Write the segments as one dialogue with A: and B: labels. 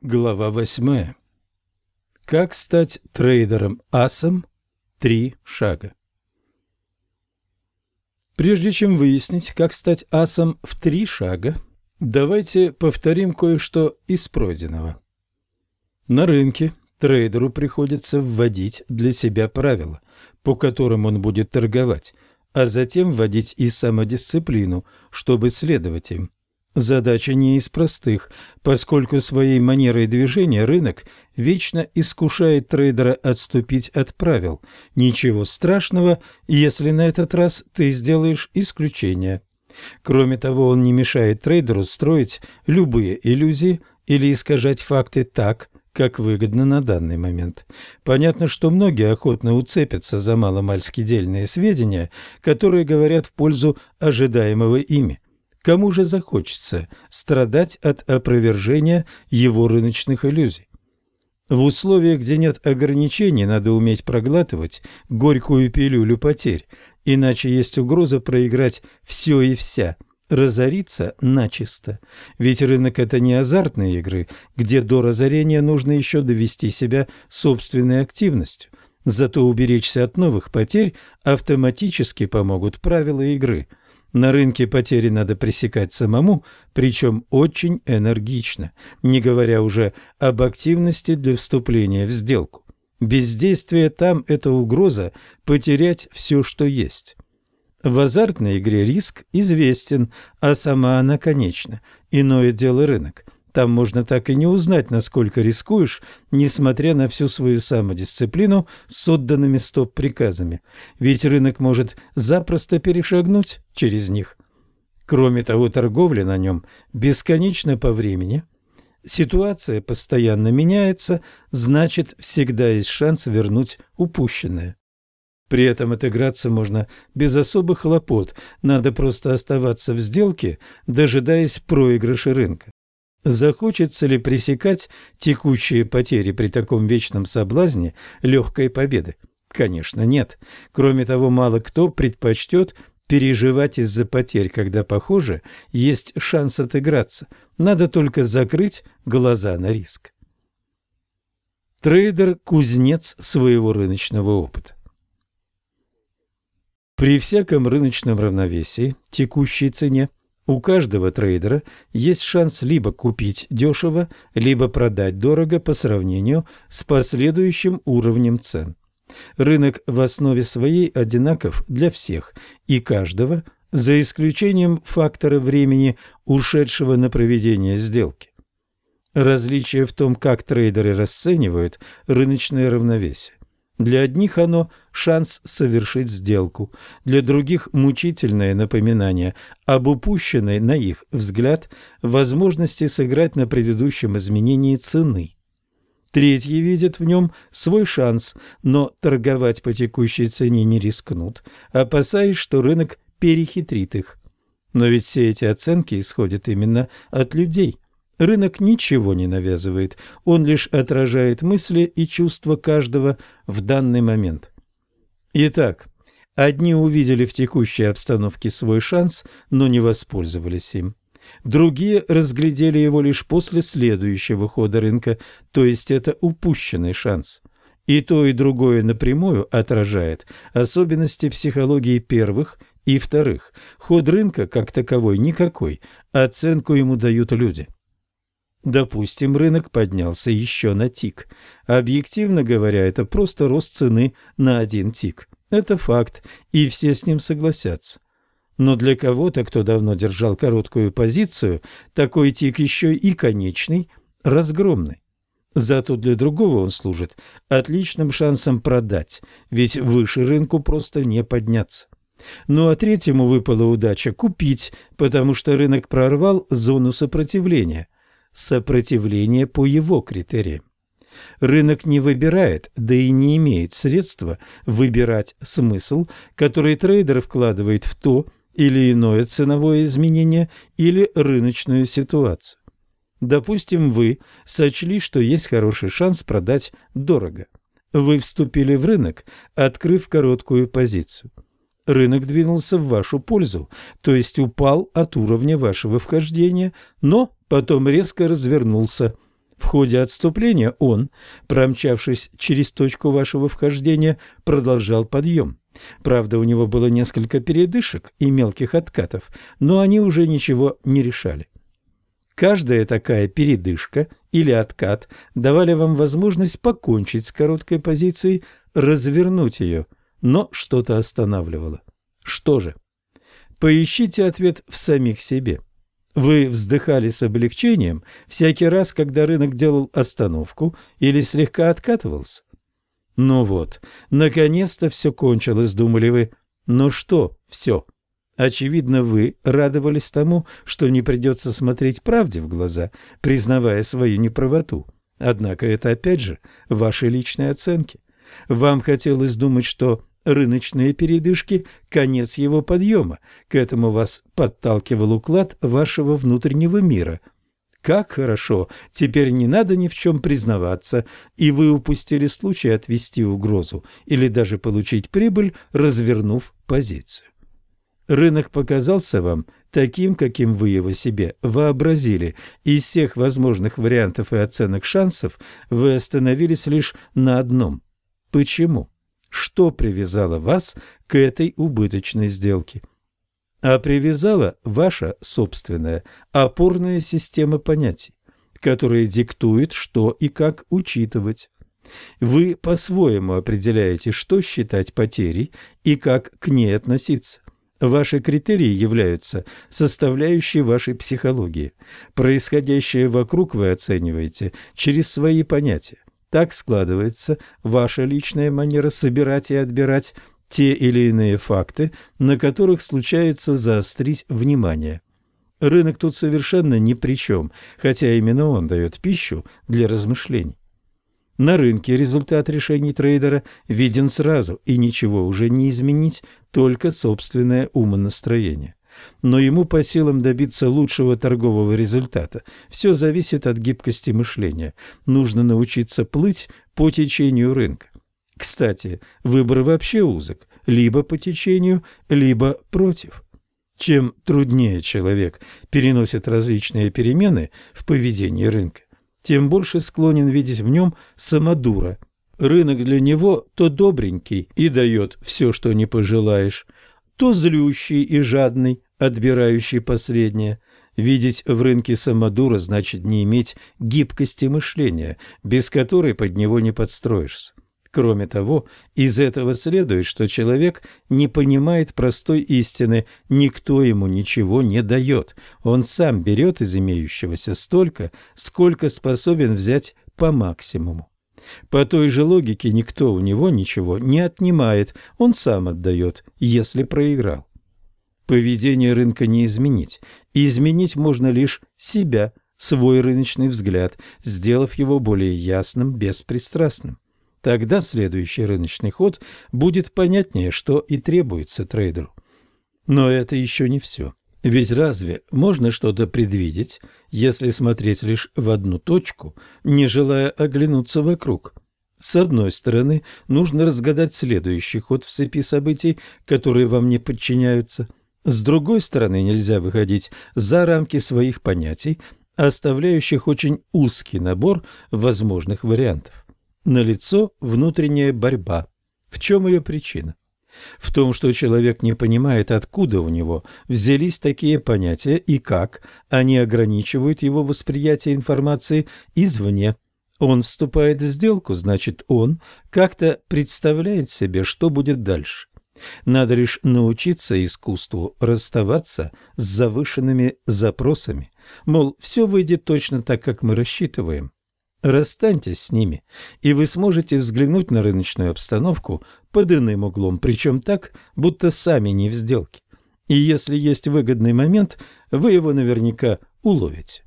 A: Глава восьмая. Как стать трейдером-асом? Три шага. Прежде чем выяснить, как стать асом в три шага, давайте повторим кое-что из пройденного. На рынке трейдеру приходится вводить для себя правила, по которым он будет торговать, а затем вводить и самодисциплину, чтобы следовать им. Задача не из простых, поскольку своей манерой движения рынок вечно искушает трейдера отступить от правил. Ничего страшного, если на этот раз ты сделаешь исключение. Кроме того, он не мешает трейдеру строить любые иллюзии или искажать факты так, как выгодно на данный момент. Понятно, что многие охотно уцепятся за маломальски дельные сведения, которые говорят в пользу ожидаемого ими. Кому же захочется страдать от опровержения его рыночных иллюзий? В условиях, где нет ограничений, надо уметь проглатывать горькую пилюлю потерь, иначе есть угроза проиграть все и вся, разориться начисто. Ведь рынок – это не азартные игры, где до разорения нужно еще довести себя собственной активностью. Зато уберечься от новых потерь автоматически помогут правила игры – на рынке потери надо пресекать самому, причем очень энергично, не говоря уже об активности для вступления в сделку. Бездействие там – это угроза потерять все, что есть. В азартной игре риск известен, а сама она конечна. Иное дело рынок – там можно так и не узнать, насколько рискуешь, несмотря на всю свою самодисциплину с отданными стоп-приказами. Ведь рынок может запросто перешагнуть через них. Кроме того, торговля на нем бесконечна по времени. Ситуация постоянно меняется, значит, всегда есть шанс вернуть упущенное. При этом отыграться можно без особых хлопот, надо просто оставаться в сделке, дожидаясь проигрыша рынка. Захочется ли пресекать текущие потери при таком вечном соблазне легкой победы? Конечно, нет. Кроме того, мало кто предпочтет переживать из-за потерь, когда, похоже, есть шанс отыграться. Надо только закрыть глаза на риск. Трейдер – кузнец своего рыночного опыта. При всяком рыночном равновесии, текущей цене, у каждого трейдера есть шанс либо купить дешево, либо продать дорого по сравнению с последующим уровнем цен. Рынок в основе своей одинаков для всех и каждого, за исключением фактора времени, ушедшего на проведение сделки. Различие в том, как трейдеры расценивают рыночное равновесие. Для одних оно – шанс совершить сделку, для других – мучительное напоминание об упущенной, на их взгляд, возможности сыграть на предыдущем изменении цены. Третьи видят в нем свой шанс, но торговать по текущей цене не рискнут, опасаясь, что рынок перехитрит их. Но ведь все эти оценки исходят именно от людей – Рынок ничего не навязывает, он лишь отражает мысли и чувства каждого в данный момент. Итак, одни увидели в текущей обстановке свой шанс, но не воспользовались им. Другие разглядели его лишь после следующего хода рынка, то есть это упущенный шанс. И то, и другое напрямую отражает особенности психологии первых и вторых. Ход рынка как таковой никакой, оценку ему дают люди – Допустим, рынок поднялся еще на тик. Объективно говоря, это просто рост цены на один тик. Это факт, и все с ним согласятся. Но для кого-то, кто давно держал короткую позицию, такой тик еще и конечный, разгромный. Зато для другого он служит отличным шансом продать, ведь выше рынку просто не подняться. Ну а третьему выпала удача купить, потому что рынок прорвал зону сопротивления – сопротивление по его критериям. Рынок не выбирает, да и не имеет средства выбирать смысл, который трейдер вкладывает в то или иное ценовое изменение или рыночную ситуацию. Допустим, вы сочли, что есть хороший шанс продать дорого. Вы вступили в рынок, открыв короткую позицию. Рынок двинулся в вашу пользу, то есть упал от уровня вашего вхождения, но потом резко развернулся. В ходе отступления он, промчавшись через точку вашего вхождения, продолжал подъем. Правда, у него было несколько передышек и мелких откатов, но они уже ничего не решали. Каждая такая передышка или откат давали вам возможность покончить с короткой позицией, развернуть ее, но что-то останавливало. Что же? Поищите ответ в самих себе. Вы вздыхали с облегчением всякий раз, когда рынок делал остановку или слегка откатывался? Ну вот, наконец-то все кончилось, думали вы. Но что все? Очевидно, вы радовались тому, что не придется смотреть правде в глаза, признавая свою неправоту. Однако это опять же ваши личные оценки. Вам хотелось думать, что рыночные передышки – конец его подъема. К этому вас подталкивал уклад вашего внутреннего мира. Как хорошо, теперь не надо ни в чем признаваться, и вы упустили случай отвести угрозу или даже получить прибыль, развернув позицию. Рынок показался вам таким, каким вы его себе вообразили. Из всех возможных вариантов и оценок шансов вы остановились лишь на одном. Почему? Что привязало вас к этой убыточной сделке? А привязала ваша собственная опорная система понятий, которая диктует, что и как учитывать. Вы по-своему определяете, что считать потерей и как к ней относиться. Ваши критерии являются составляющей вашей психологии. Происходящее вокруг вы оцениваете через свои понятия. Так складывается ваша личная манера собирать и отбирать те или иные факты, на которых случается заострить внимание. Рынок тут совершенно ни при чем, хотя именно он дает пищу для размышлений. На рынке результат решений трейдера виден сразу, и ничего уже не изменить, только собственное умонастроение но ему по силам добиться лучшего торгового результата. Все зависит от гибкости мышления. Нужно научиться плыть по течению рынка. Кстати, выбор вообще узок. Либо по течению, либо против. Чем труднее человек переносит различные перемены в поведении рынка, тем больше склонен видеть в нем самодура. Рынок для него то добренький и дает все, что не пожелаешь, то злющий и жадный, отбирающий последнее. Видеть в рынке самодура значит не иметь гибкости мышления, без которой под него не подстроишься. Кроме того, из этого следует, что человек не понимает простой истины, никто ему ничего не дает, он сам берет из имеющегося столько, сколько способен взять по максимуму. По той же логике никто у него ничего не отнимает, он сам отдает, если проиграл. Поведение рынка не изменить. Изменить можно лишь себя, свой рыночный взгляд, сделав его более ясным, беспристрастным. Тогда следующий рыночный ход будет понятнее, что и требуется трейдеру. Но это еще не все. Ведь разве можно что-то предвидеть, если смотреть лишь в одну точку, не желая оглянуться вокруг? С одной стороны, нужно разгадать следующий ход в цепи событий, которые вам не подчиняются. С другой стороны, нельзя выходить за рамки своих понятий, оставляющих очень узкий набор возможных вариантов. Налицо внутренняя борьба. В чем ее причина? в том, что человек не понимает, откуда у него взялись такие понятия и как они ограничивают его восприятие информации извне. Он вступает в сделку, значит, он как-то представляет себе, что будет дальше. Надо лишь научиться искусству расставаться с завышенными запросами. Мол, все выйдет точно так, как мы рассчитываем. Расстаньтесь с ними, и вы сможете взглянуть на рыночную обстановку под иным углом, причем так, будто сами не в сделке. И если есть выгодный момент, вы его наверняка уловите.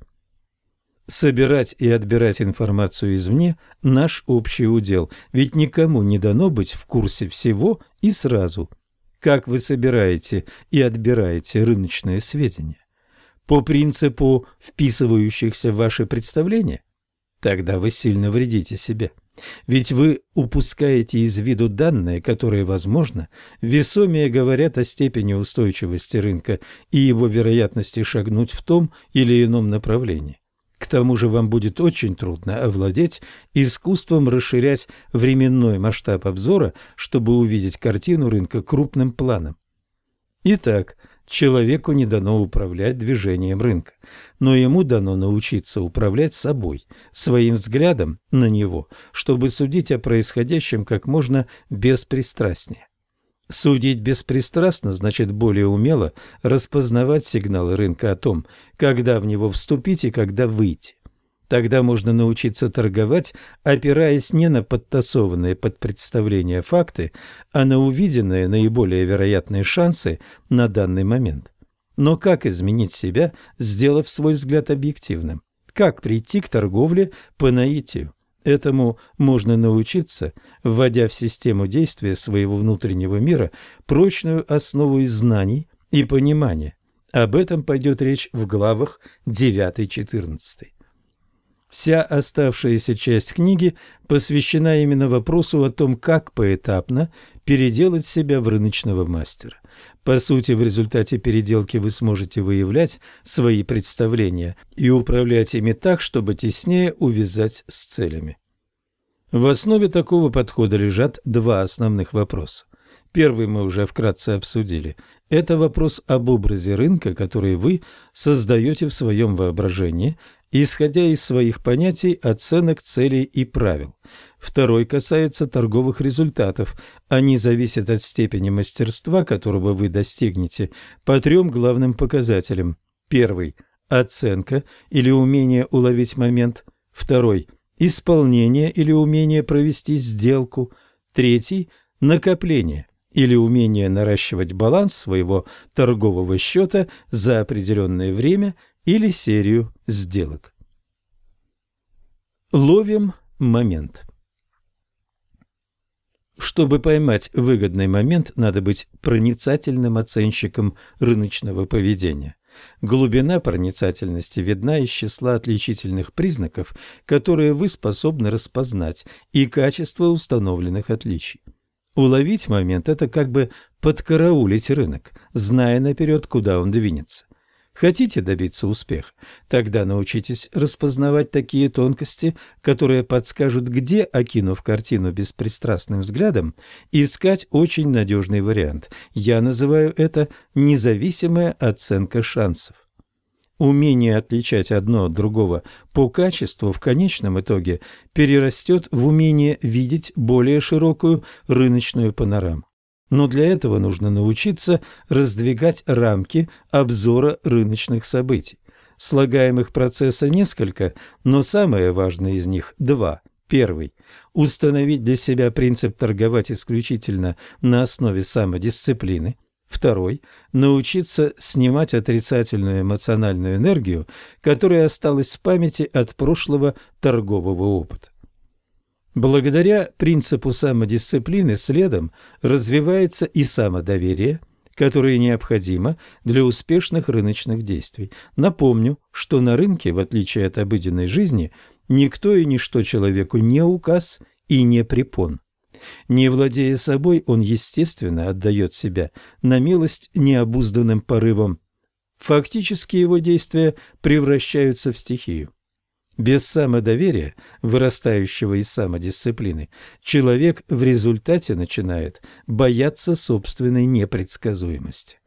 A: Собирать и отбирать информацию извне – наш общий удел, ведь никому не дано быть в курсе всего и сразу. Как вы собираете и отбираете рыночные сведения? По принципу вписывающихся в ваши представления – тогда вы сильно вредите себе. Ведь вы упускаете из виду данные, которые, возможно, весомее говорят о степени устойчивости рынка и его вероятности шагнуть в том или ином направлении. К тому же вам будет очень трудно овладеть искусством расширять временной масштаб обзора, чтобы увидеть картину рынка крупным планом. Итак, человеку не дано управлять движением рынка, но ему дано научиться управлять собой, своим взглядом на него, чтобы судить о происходящем как можно беспристрастнее. Судить беспристрастно значит более умело распознавать сигналы рынка о том, когда в него вступить и когда выйти. Тогда можно научиться торговать, опираясь не на подтасованные под представления факты, а на увиденные наиболее вероятные шансы на данный момент. Но как изменить себя, сделав свой взгляд объективным? Как прийти к торговле по наитию? Этому можно научиться, вводя в систему действия своего внутреннего мира прочную основу из знаний и понимания. Об этом пойдет речь в главах 9-14. Вся оставшаяся часть книги посвящена именно вопросу о том, как поэтапно переделать себя в рыночного мастера. По сути, в результате переделки вы сможете выявлять свои представления и управлять ими так, чтобы теснее увязать с целями. В основе такого подхода лежат два основных вопроса. Первый мы уже вкратце обсудили. Это вопрос об образе рынка, который вы создаете в своем воображении исходя из своих понятий, оценок, целей и правил. Второй касается торговых результатов. Они зависят от степени мастерства, которого вы достигнете, по трем главным показателям. Первый – оценка или умение уловить момент. Второй – исполнение или умение провести сделку. Третий – накопление или умение наращивать баланс своего торгового счета за определенное время – или серию сделок. Ловим момент. Чтобы поймать выгодный момент, надо быть проницательным оценщиком рыночного поведения. Глубина проницательности видна из числа отличительных признаков, которые вы способны распознать, и качество установленных отличий. Уловить момент – это как бы подкараулить рынок, зная наперед, куда он двинется. Хотите добиться успеха? Тогда научитесь распознавать такие тонкости, которые подскажут, где, окинув картину беспристрастным взглядом, искать очень надежный вариант. Я называю это независимая оценка шансов. Умение отличать одно от другого по качеству в конечном итоге перерастет в умение видеть более широкую рыночную панораму. Но для этого нужно научиться раздвигать рамки обзора рыночных событий. Слагаемых процесса несколько, но самое важное из них – два. Первый – установить для себя принцип торговать исключительно на основе самодисциплины. Второй – научиться снимать отрицательную эмоциональную энергию, которая осталась в памяти от прошлого торгового опыта. Благодаря принципу самодисциплины следом развивается и самодоверие, которое необходимо для успешных рыночных действий. Напомню, что на рынке, в отличие от обыденной жизни, никто и ничто человеку не указ и не препон. Не владея собой, он, естественно, отдает себя на милость необузданным порывам. Фактически его действия превращаются в стихию. Без самодоверия, вырастающего из самодисциплины, человек в результате начинает бояться собственной непредсказуемости.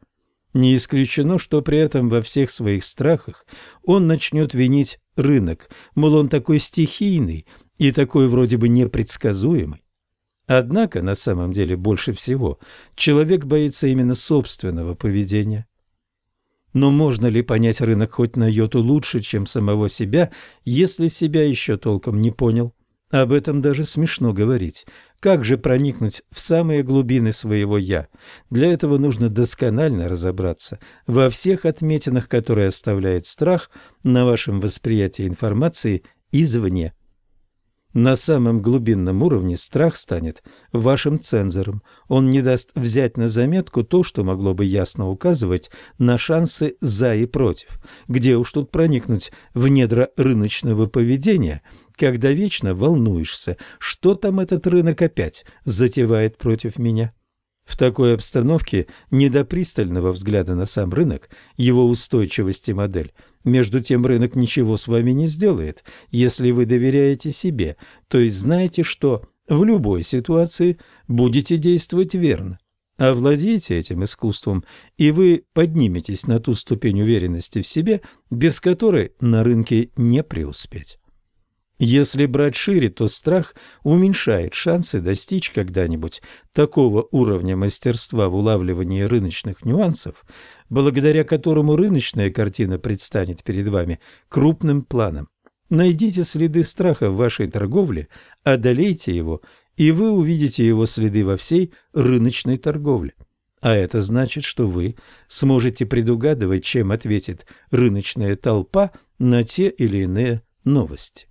A: Не исключено, что при этом во всех своих страхах он начнет винить рынок, мол, он такой стихийный и такой вроде бы непредсказуемый. Однако на самом деле больше всего человек боится именно собственного поведения. Но можно ли понять рынок хоть на йоту лучше, чем самого себя, если себя еще толком не понял? Об этом даже смешно говорить. Как же проникнуть в самые глубины своего «я»? Для этого нужно досконально разобраться во всех отметинах, которые оставляет страх на вашем восприятии информации извне. На самом глубинном уровне страх станет вашим цензором. Он не даст взять на заметку то, что могло бы ясно указывать на шансы «за» и «против». Где уж тут проникнуть в недра рыночного поведения, когда вечно волнуешься, что там этот рынок опять затевает против меня? В такой обстановке не до пристального взгляда на сам рынок, его устойчивость и модель. Между тем рынок ничего с вами не сделает, если вы доверяете себе, то есть знаете, что в любой ситуации будете действовать верно. Овладейте этим искусством, и вы подниметесь на ту ступень уверенности в себе, без которой на рынке не преуспеть. Если брать шире, то страх уменьшает шансы достичь когда-нибудь такого уровня мастерства в улавливании рыночных нюансов, благодаря которому рыночная картина предстанет перед вами крупным планом. Найдите следы страха в вашей торговле, одолейте его, и вы увидите его следы во всей рыночной торговле. А это значит, что вы сможете предугадывать, чем ответит рыночная толпа на те или иные новости.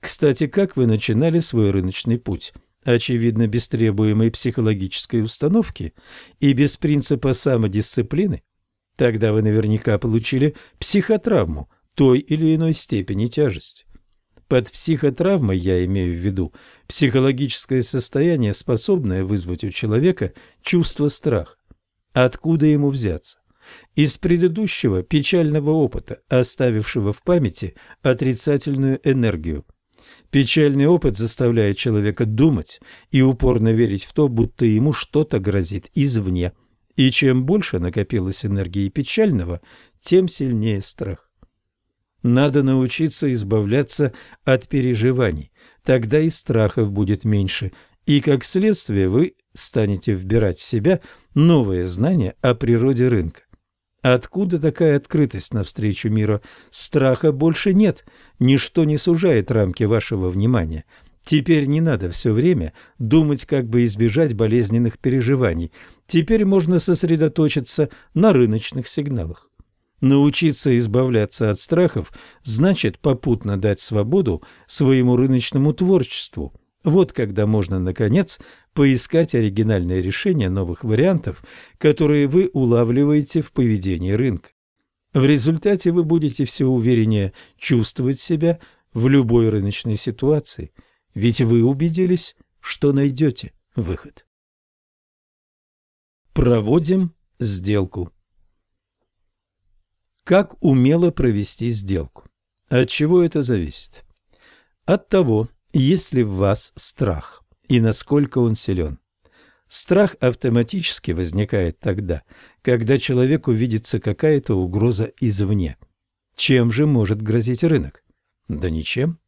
A: Кстати, как вы начинали свой рыночный путь? Очевидно, без требуемой психологической установки и без принципа самодисциплины? Тогда вы наверняка получили психотравму той или иной степени тяжести. Под психотравмой я имею в виду психологическое состояние, способное вызвать у человека чувство страха. Откуда ему взяться? Из предыдущего печального опыта, оставившего в памяти отрицательную энергию – Печальный опыт заставляет человека думать и упорно верить в то, будто ему что-то грозит извне. И чем больше накопилось энергии печального, тем сильнее страх. Надо научиться избавляться от переживаний, тогда и страхов будет меньше, и как следствие вы станете вбирать в себя новые знания о природе рынка. Откуда такая открытость навстречу миру? Страха больше нет, ничто не сужает рамки вашего внимания. Теперь не надо все время думать, как бы избежать болезненных переживаний. Теперь можно сосредоточиться на рыночных сигналах. Научиться избавляться от страхов значит попутно дать свободу своему рыночному творчеству. Вот когда можно, наконец, поискать оригинальные решения новых вариантов, которые вы улавливаете в поведении рынка. В результате вы будете все увереннее чувствовать себя в любой рыночной ситуации, ведь вы убедились, что найдете выход. Проводим сделку. Как умело провести сделку? От чего это зависит? От того, есть ли в вас страх и насколько он силен. Страх автоматически возникает тогда, когда человеку видится какая-то угроза извне. Чем же может грозить рынок? Да ничем.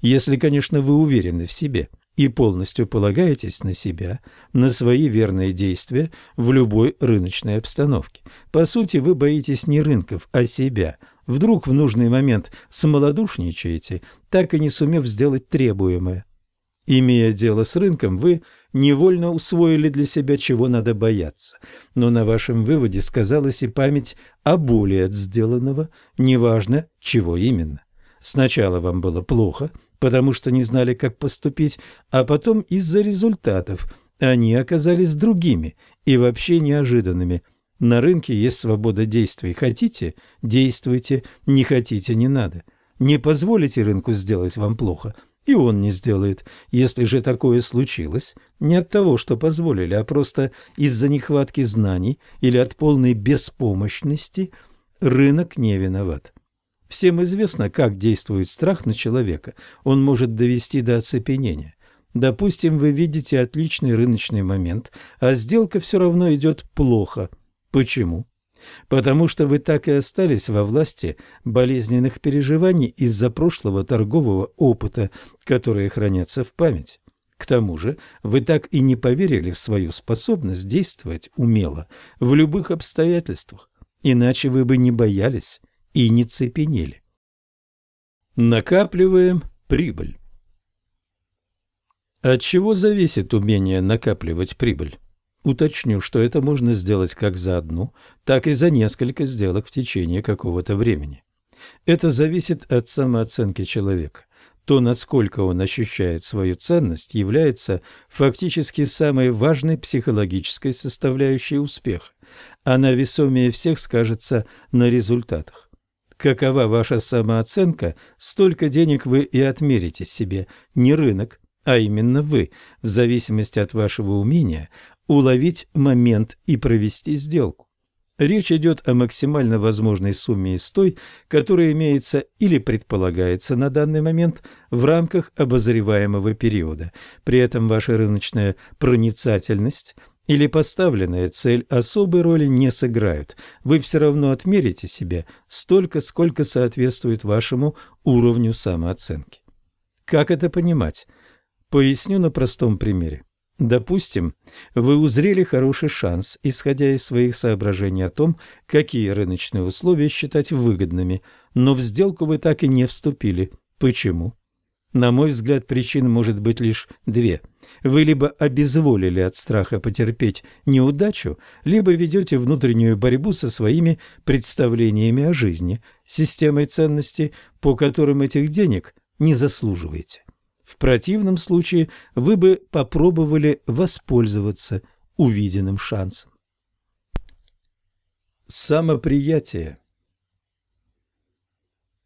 A: Если, конечно, вы уверены в себе и полностью полагаетесь на себя, на свои верные действия в любой рыночной обстановке. По сути, вы боитесь не рынков, а себя. Вдруг в нужный момент самолодушничаете, так и не сумев сделать требуемое. Имея дело с рынком, вы невольно усвоили для себя, чего надо бояться. Но на вашем выводе сказалась и память о боли от сделанного, неважно, чего именно. Сначала вам было плохо, потому что не знали, как поступить, а потом из-за результатов. Они оказались другими и вообще неожиданными. На рынке есть свобода действий. Хотите – действуйте, не хотите – не надо. Не позволите рынку сделать вам плохо – и он не сделает. Если же такое случилось, не от того, что позволили, а просто из-за нехватки знаний или от полной беспомощности, рынок не виноват. Всем известно, как действует страх на человека. Он может довести до оцепенения. Допустим, вы видите отличный рыночный момент, а сделка все равно идет плохо. Почему? потому что вы так и остались во власти болезненных переживаний из-за прошлого торгового опыта, которые хранятся в память. К тому же вы так и не поверили в свою способность действовать умело в любых обстоятельствах, иначе вы бы не боялись и не цепенели. Накапливаем прибыль. От чего зависит умение накапливать прибыль? Уточню, что это можно сделать как за одну, так и за несколько сделок в течение какого-то времени. Это зависит от самооценки человека. То, насколько он ощущает свою ценность, является фактически самой важной психологической составляющей успеха. Она весомее всех скажется на результатах. Какова ваша самооценка, столько денег вы и отмерите себе, не рынок, а именно вы, в зависимости от вашего умения уловить момент и провести сделку. Речь идет о максимально возможной сумме из той, которая имеется или предполагается на данный момент в рамках обозреваемого периода. При этом ваша рыночная проницательность или поставленная цель особой роли не сыграют. Вы все равно отмерите себе столько, сколько соответствует вашему уровню самооценки. Как это понимать? Поясню на простом примере. Допустим, вы узрели хороший шанс, исходя из своих соображений о том, какие рыночные условия считать выгодными, но в сделку вы так и не вступили. Почему? На мой взгляд, причин может быть лишь две. Вы либо обезволили от страха потерпеть неудачу, либо ведете внутреннюю борьбу со своими представлениями о жизни, системой ценностей, по которым этих денег не заслуживаете. В противном случае вы бы попробовали воспользоваться увиденным шансом. Самоприятие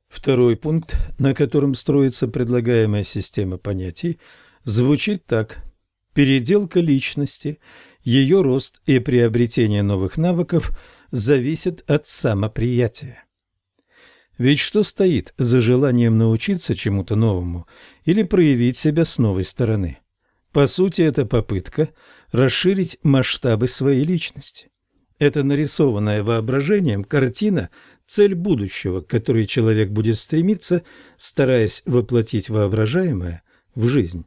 A: Второй пункт, на котором строится предлагаемая система понятий, звучит так. Переделка личности, ее рост и приобретение новых навыков зависят от самоприятия. Ведь что стоит за желанием научиться чему-то новому или проявить себя с новой стороны? По сути, это попытка расширить масштабы своей личности. Это нарисованная воображением картина – цель будущего, к которой человек будет стремиться, стараясь воплотить воображаемое в жизнь.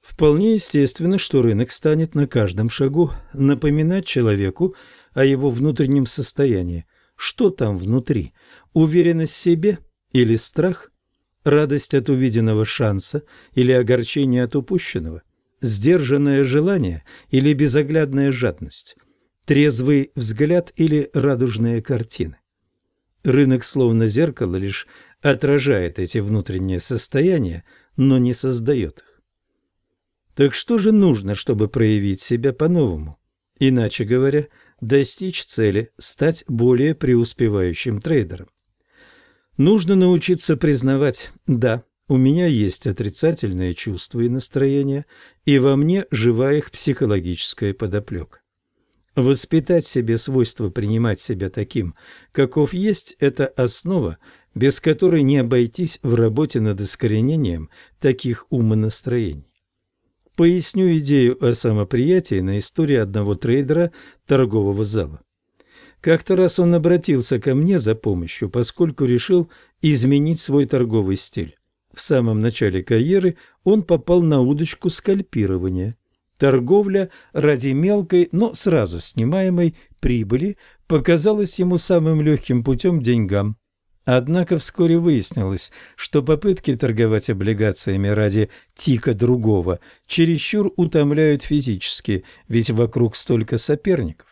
A: Вполне естественно, что рынок станет на каждом шагу напоминать человеку о его внутреннем состоянии, что там внутри, Уверенность в себе или страх? Радость от увиденного шанса или огорчение от упущенного? Сдержанное желание или безоглядная жадность? Трезвый взгляд или радужные картины? Рынок словно зеркало лишь отражает эти внутренние состояния, но не создает их. Так что же нужно, чтобы проявить себя по-новому? Иначе говоря, достичь цели, стать более преуспевающим трейдером. Нужно научиться признавать «да». У меня есть отрицательные чувства и настроения, и во мне жива их психологическая подоплека. Воспитать себе свойство принимать себя таким, каков есть, это основа, без которой не обойтись в работе над искоренением таких умонастроений. Поясню идею о самоприятии на истории одного трейдера торгового зала. Как-то раз он обратился ко мне за помощью, поскольку решил изменить свой торговый стиль. В самом начале карьеры он попал на удочку скальпирования. Торговля ради мелкой, но сразу снимаемой прибыли показалась ему самым легким путем деньгам. Однако вскоре выяснилось, что попытки торговать облигациями ради тика другого чересчур утомляют физически, ведь вокруг столько соперников.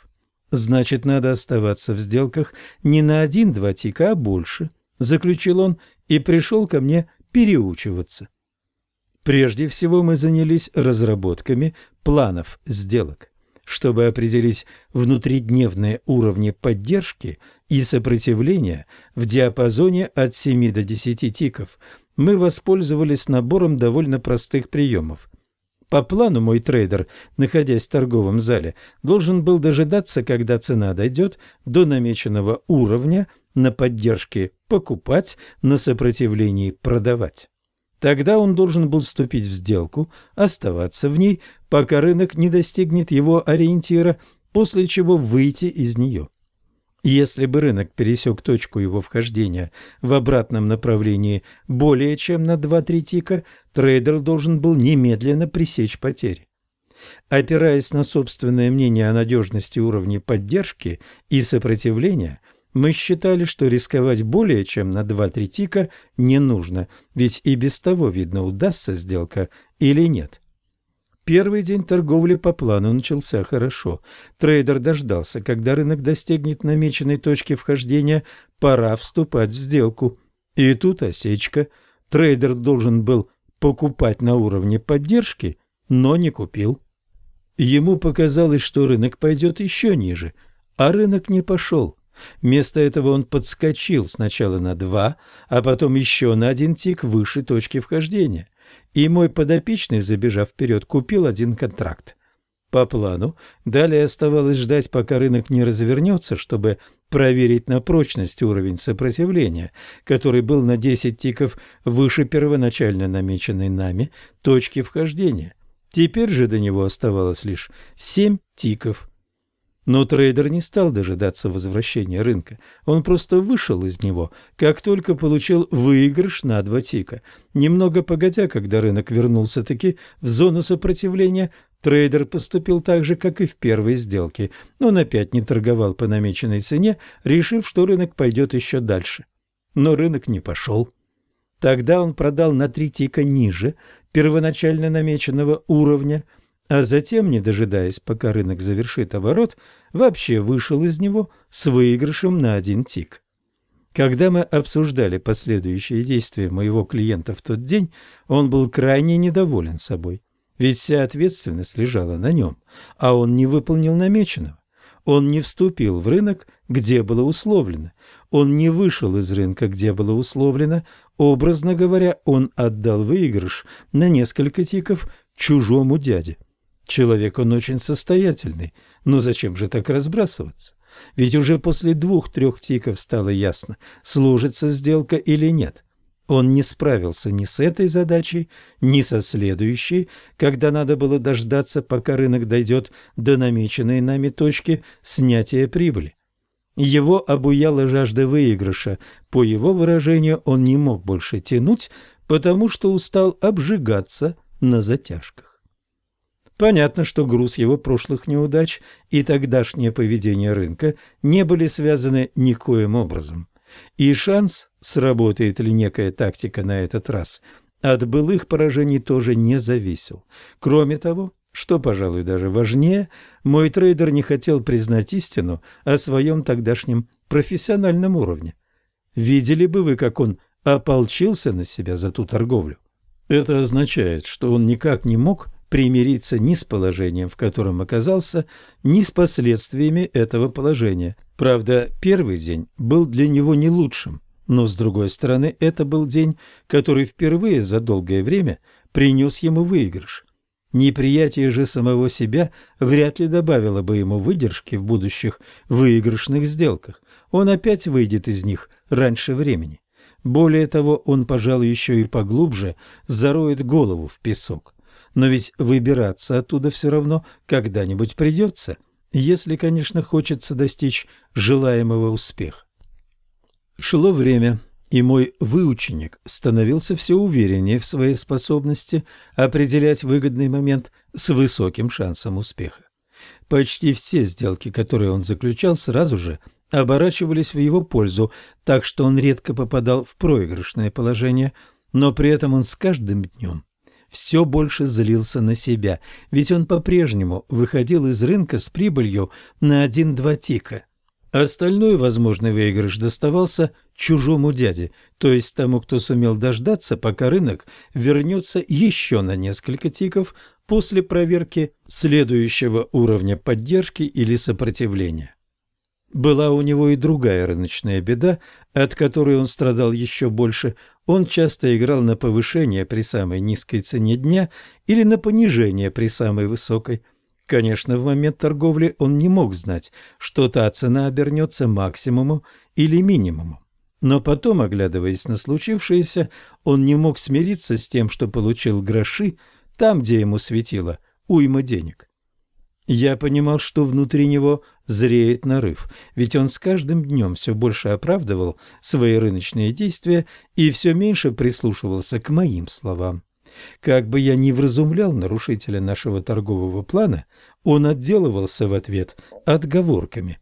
A: Значит, надо оставаться в сделках не на один-два тика, а больше, заключил он и пришел ко мне переучиваться. Прежде всего мы занялись разработками планов сделок. Чтобы определить внутридневные уровни поддержки и сопротивления в диапазоне от 7 до 10 тиков, мы воспользовались набором довольно простых приемов. По плану мой трейдер, находясь в торговом зале, должен был дожидаться, когда цена дойдет до намеченного уровня на поддержке покупать, на сопротивлении продавать. Тогда он должен был вступить в сделку, оставаться в ней, пока рынок не достигнет его ориентира, после чего выйти из нее. Если бы рынок пересек точку его вхождения в обратном направлении более чем на 2-3 тика, трейдер должен был немедленно пресечь потери. Опираясь на собственное мнение о надежности уровней поддержки и сопротивления, мы считали, что рисковать более чем на 2-3 тика не нужно, ведь и без того видно, удастся сделка или нет. Первый день торговли по плану начался хорошо. Трейдер дождался, когда рынок достигнет намеченной точки вхождения, пора вступать в сделку. И тут осечка. Трейдер должен был покупать на уровне поддержки, но не купил. Ему показалось, что рынок пойдет еще ниже, а рынок не пошел. Вместо этого он подскочил сначала на два, а потом еще на один тик выше точки вхождения – и мой подопечный, забежав вперед, купил один контракт. по плану. Далее оставалось ждать, пока рынок не развернется, чтобы проверить на прочность уровень сопротивления, который был на 10 тиков выше первоначально намеченной нами точки вхождения. Теперь же до него оставалось лишь 7 тиков. Но трейдер не стал дожидаться возвращения рынка. Он просто вышел из него, как только получил выигрыш на два тика. Немного погодя, когда рынок вернулся-таки в зону сопротивления, трейдер поступил так же, как и в первой сделке. Он опять не торговал по намеченной цене, решив, что рынок пойдет еще дальше. Но рынок не пошел. Тогда он продал на три тика ниже первоначально намеченного уровня – а затем, не дожидаясь, пока рынок завершит оборот, вообще вышел из него с выигрышем на один тик. Когда мы обсуждали последующие действия моего клиента в тот день, он был крайне недоволен собой, ведь вся ответственность лежала на нем, а он не выполнил намеченного. Он не вступил в рынок, где было условлено. Он не вышел из рынка, где было условлено. Образно говоря, он отдал выигрыш на несколько тиков чужому дяде. Человек он очень состоятельный, но зачем же так разбрасываться? Ведь уже после двух-трех тиков стало ясно, сложится сделка или нет. Он не справился ни с этой задачей, ни со следующей, когда надо было дождаться, пока рынок дойдет до намеченной нами точки снятия прибыли. Его обуяла жажда выигрыша. По его выражению, он не мог больше тянуть, потому что устал обжигаться на затяжках. Понятно, что груз его прошлых неудач и тогдашнее поведение рынка не были связаны никоим образом. И шанс, сработает ли некая тактика на этот раз, от былых поражений тоже не зависел. Кроме того, что, пожалуй, даже важнее, мой трейдер не хотел признать истину о своем тогдашнем профессиональном уровне. Видели бы вы, как он ополчился на себя за ту торговлю? Это означает, что он никак не мог примириться ни с положением, в котором оказался, ни с последствиями этого положения. Правда, первый день был для него не лучшим, но, с другой стороны, это был день, который впервые за долгое время принес ему выигрыш. Неприятие же самого себя вряд ли добавило бы ему выдержки в будущих выигрышных сделках. Он опять выйдет из них раньше времени. Более того, он, пожалуй, еще и поглубже зароет голову в песок но ведь выбираться оттуда все равно когда-нибудь придется, если, конечно, хочется достичь желаемого успеха. Шло время, и мой выученик становился все увереннее в своей способности определять выгодный момент с высоким шансом успеха. Почти все сделки, которые он заключал, сразу же оборачивались в его пользу, так что он редко попадал в проигрышное положение, но при этом он с каждым днем все больше злился на себя, ведь он по-прежнему выходил из рынка с прибылью на один-два тика. Остальной возможный выигрыш доставался чужому дяде, то есть тому, кто сумел дождаться, пока рынок вернется еще на несколько тиков после проверки следующего уровня поддержки или сопротивления. Была у него и другая рыночная беда, от которой он страдал еще больше. Он часто играл на повышение при самой низкой цене дня или на понижение при самой высокой. Конечно, в момент торговли он не мог знать, что та цена обернется максимуму или минимуму. Но потом, оглядываясь на случившееся, он не мог смириться с тем, что получил гроши там, где ему светило уйма денег. Я понимал, что внутри него зреет нарыв, ведь он с каждым днем все больше оправдывал свои рыночные действия и все меньше прислушивался к моим словам. Как бы я ни вразумлял нарушителя нашего торгового плана, он отделывался в ответ отговорками.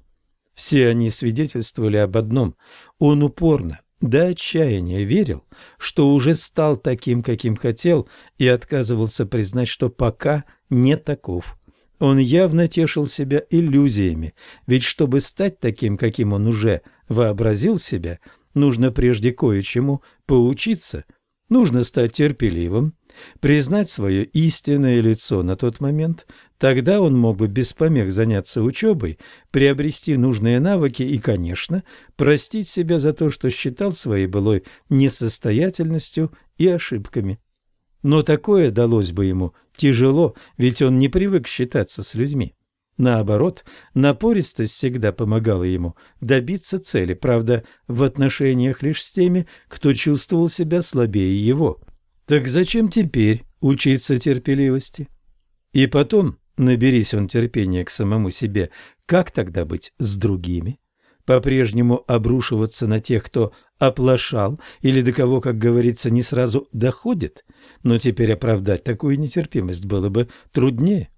A: Все они свидетельствовали об одном – он упорно, до отчаяния верил, что уже стал таким, каким хотел, и отказывался признать, что пока не таков. Он явно тешил себя иллюзиями, ведь чтобы стать таким, каким он уже вообразил себя, нужно прежде кое-чему поучиться, нужно стать терпеливым, признать свое истинное лицо на тот момент, тогда он мог бы без помех заняться учебой, приобрести нужные навыки и, конечно, простить себя за то, что считал своей былой несостоятельностью и ошибками. Но такое далось бы ему тяжело, ведь он не привык считаться с людьми. Наоборот, напористость всегда помогала ему добиться цели, правда, в отношениях лишь с теми, кто чувствовал себя слабее его. Так зачем теперь учиться терпеливости? И потом, наберись он терпения к самому себе, как тогда быть с другими? По-прежнему обрушиваться на тех, кто оплошал или до кого, как говорится, не сразу доходит? Но теперь оправдать такую нетерпимость было бы труднее.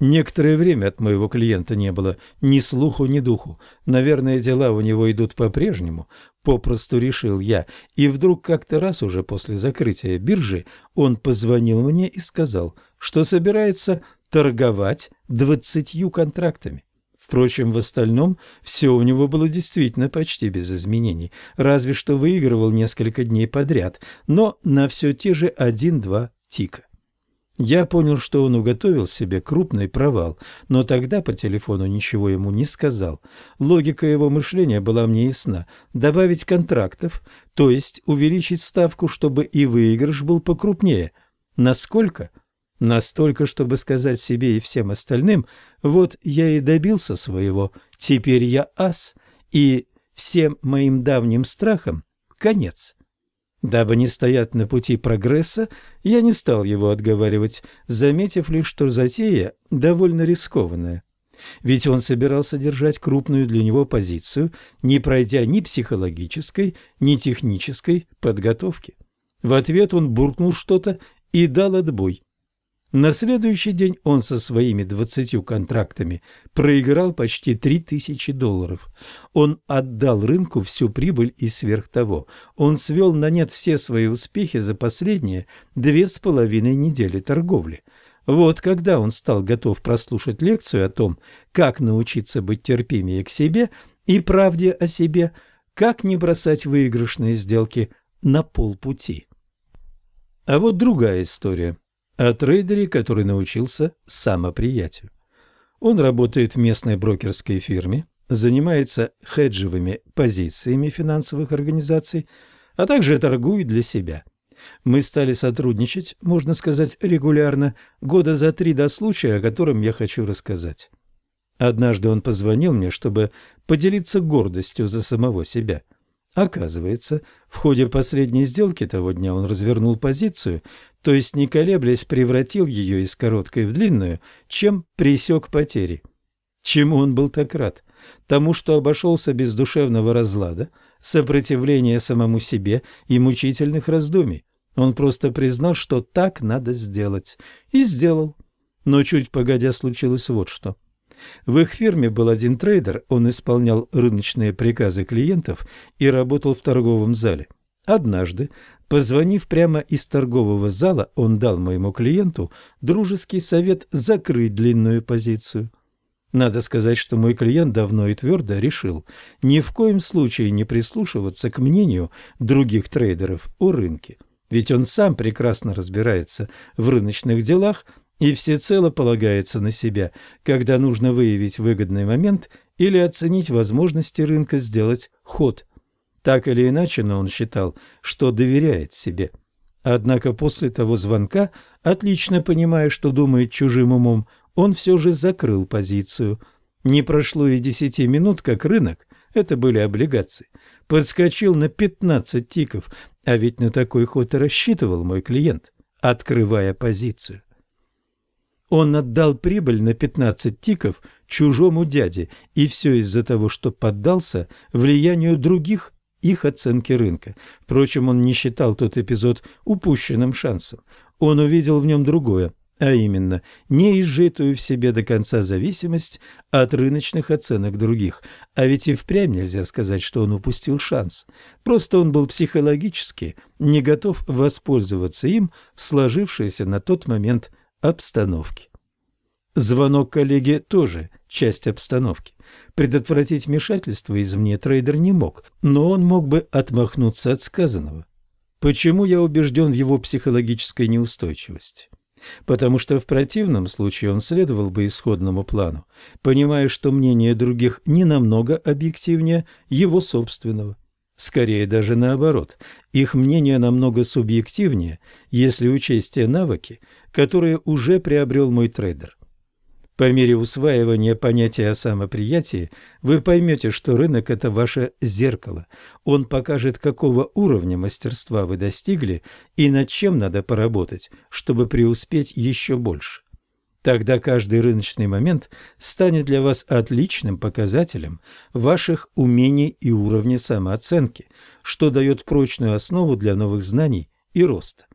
A: Некоторое время от моего клиента не было ни слуху, ни духу. Наверное, дела у него идут по-прежнему, попросту решил я. И вдруг как-то раз уже после закрытия биржи он позвонил мне и сказал, что собирается торговать двадцатью контрактами. Впрочем, в остальном все у него было действительно почти без изменений, разве что выигрывал несколько дней подряд, но на все те же один-два тика. Я понял, что он уготовил себе крупный провал, но тогда по телефону ничего ему не сказал. Логика его мышления была мне ясна. Добавить контрактов, то есть увеличить ставку, чтобы и выигрыш был покрупнее. Насколько? Настолько, чтобы сказать себе и всем остальным, вот я и добился своего, теперь я ас, и всем моим давним страхам конец. Дабы не стоять на пути прогресса, я не стал его отговаривать, заметив лишь, что затея довольно рискованная. Ведь он собирался держать крупную для него позицию, не пройдя ни психологической, ни технической подготовки. В ответ он буркнул что-то и дал отбой. На следующий день он со своими двадцатью контрактами проиграл почти три тысячи долларов. Он отдал рынку всю прибыль и сверх того. Он свел на нет все свои успехи за последние две с половиной недели торговли. Вот когда он стал готов прослушать лекцию о том, как научиться быть терпимее к себе и правде о себе, как не бросать выигрышные сделки на полпути. А вот другая история о трейдере, который научился самоприятию. Он работает в местной брокерской фирме, занимается хеджевыми позициями финансовых организаций, а также торгует для себя. Мы стали сотрудничать, можно сказать, регулярно, года за три до случая, о котором я хочу рассказать. Однажды он позвонил мне, чтобы поделиться гордостью за самого себя – Оказывается, в ходе последней сделки того дня он развернул позицию, то есть, не колеблясь, превратил ее из короткой в длинную, чем пресек потери. Чему он был так рад? Тому, что обошелся без душевного разлада, сопротивления самому себе и мучительных раздумий. Он просто признал, что так надо сделать. И сделал. Но чуть погодя случилось вот что. В их фирме был один трейдер, он исполнял рыночные приказы клиентов и работал в торговом зале. Однажды, позвонив прямо из торгового зала, он дал моему клиенту дружеский совет закрыть длинную позицию. Надо сказать, что мой клиент давно и твердо решил ни в коем случае не прислушиваться к мнению других трейдеров о рынке, ведь он сам прекрасно разбирается в рыночных делах – и всецело полагается на себя, когда нужно выявить выгодный момент или оценить возможности рынка сделать ход. Так или иначе, но он считал, что доверяет себе. Однако после того звонка, отлично понимая, что думает чужим умом, он все же закрыл позицию. Не прошло и десяти минут, как рынок, это были облигации, подскочил на 15 тиков, а ведь на такой ход и рассчитывал мой клиент, открывая позицию. Он отдал прибыль на 15 тиков чужому дяде, и все из-за того, что поддался влиянию других их оценки рынка. Впрочем, он не считал тот эпизод упущенным шансом. Он увидел в нем другое, а именно неизжитую в себе до конца зависимость от рыночных оценок других. А ведь и впрямь нельзя сказать, что он упустил шанс. Просто он был психологически не готов воспользоваться им в сложившейся на тот момент обстановки. Звонок коллеге тоже часть обстановки. Предотвратить вмешательство извне трейдер не мог, но он мог бы отмахнуться от сказанного. Почему я убежден в его психологической неустойчивости? Потому что в противном случае он следовал бы исходному плану, понимая, что мнение других не намного объективнее его собственного. Скорее даже наоборот. Их мнение намного субъективнее, если учесть те навыки, которые уже приобрел мой трейдер. По мере усваивания понятия о самоприятии вы поймете, что рынок – это ваше зеркало. Он покажет, какого уровня мастерства вы достигли и над чем надо поработать, чтобы преуспеть еще больше. Тогда каждый рыночный момент станет для вас отличным показателем ваших умений и уровня самооценки, что дает прочную основу для новых знаний и роста.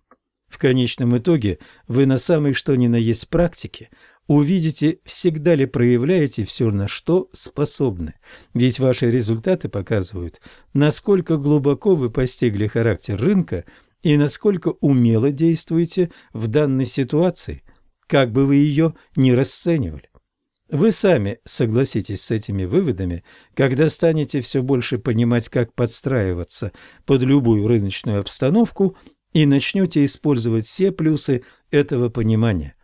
A: В конечном итоге вы на самой что ни на есть практике увидите, всегда ли проявляете все, на что способны. Ведь ваши результаты показывают, насколько глубоко вы постигли характер рынка и насколько умело действуете в данной ситуации – как бы вы ее ни расценивали. Вы сами согласитесь с этими выводами, когда станете все больше понимать, как подстраиваться под любую рыночную обстановку и начнете использовать все плюсы этого понимания.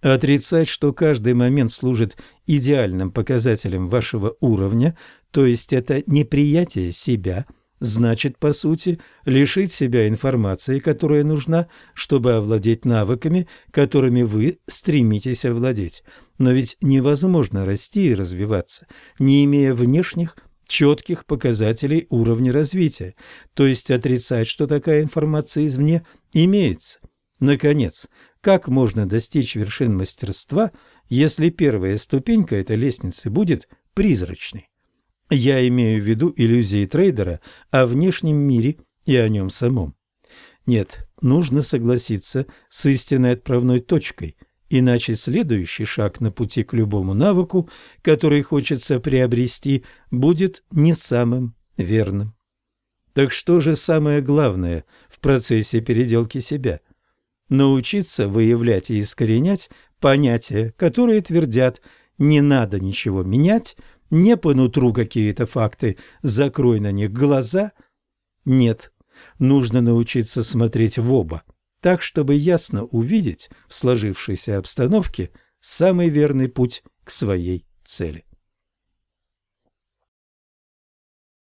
A: Отрицать, что каждый момент служит идеальным показателем вашего уровня, то есть это неприятие себя – значит, по сути, лишить себя информации, которая нужна, чтобы овладеть навыками, которыми вы стремитесь овладеть. Но ведь невозможно расти и развиваться, не имея внешних, четких показателей уровня развития, то есть отрицать, что такая информация извне имеется. Наконец, как можно достичь вершин мастерства, если первая ступенька этой лестницы будет призрачной? Я имею в виду иллюзии трейдера о внешнем мире и о нем самом. Нет, нужно согласиться с истинной отправной точкой, иначе следующий шаг на пути к любому навыку, который хочется приобрести, будет не самым верным. Так что же самое главное в процессе переделки себя? Научиться выявлять и искоренять понятия, которые твердят «не надо ничего менять», не по нутру какие-то факты, закрой на них глаза. Нет, нужно научиться смотреть в оба, так, чтобы ясно увидеть в сложившейся обстановке самый верный путь к своей цели.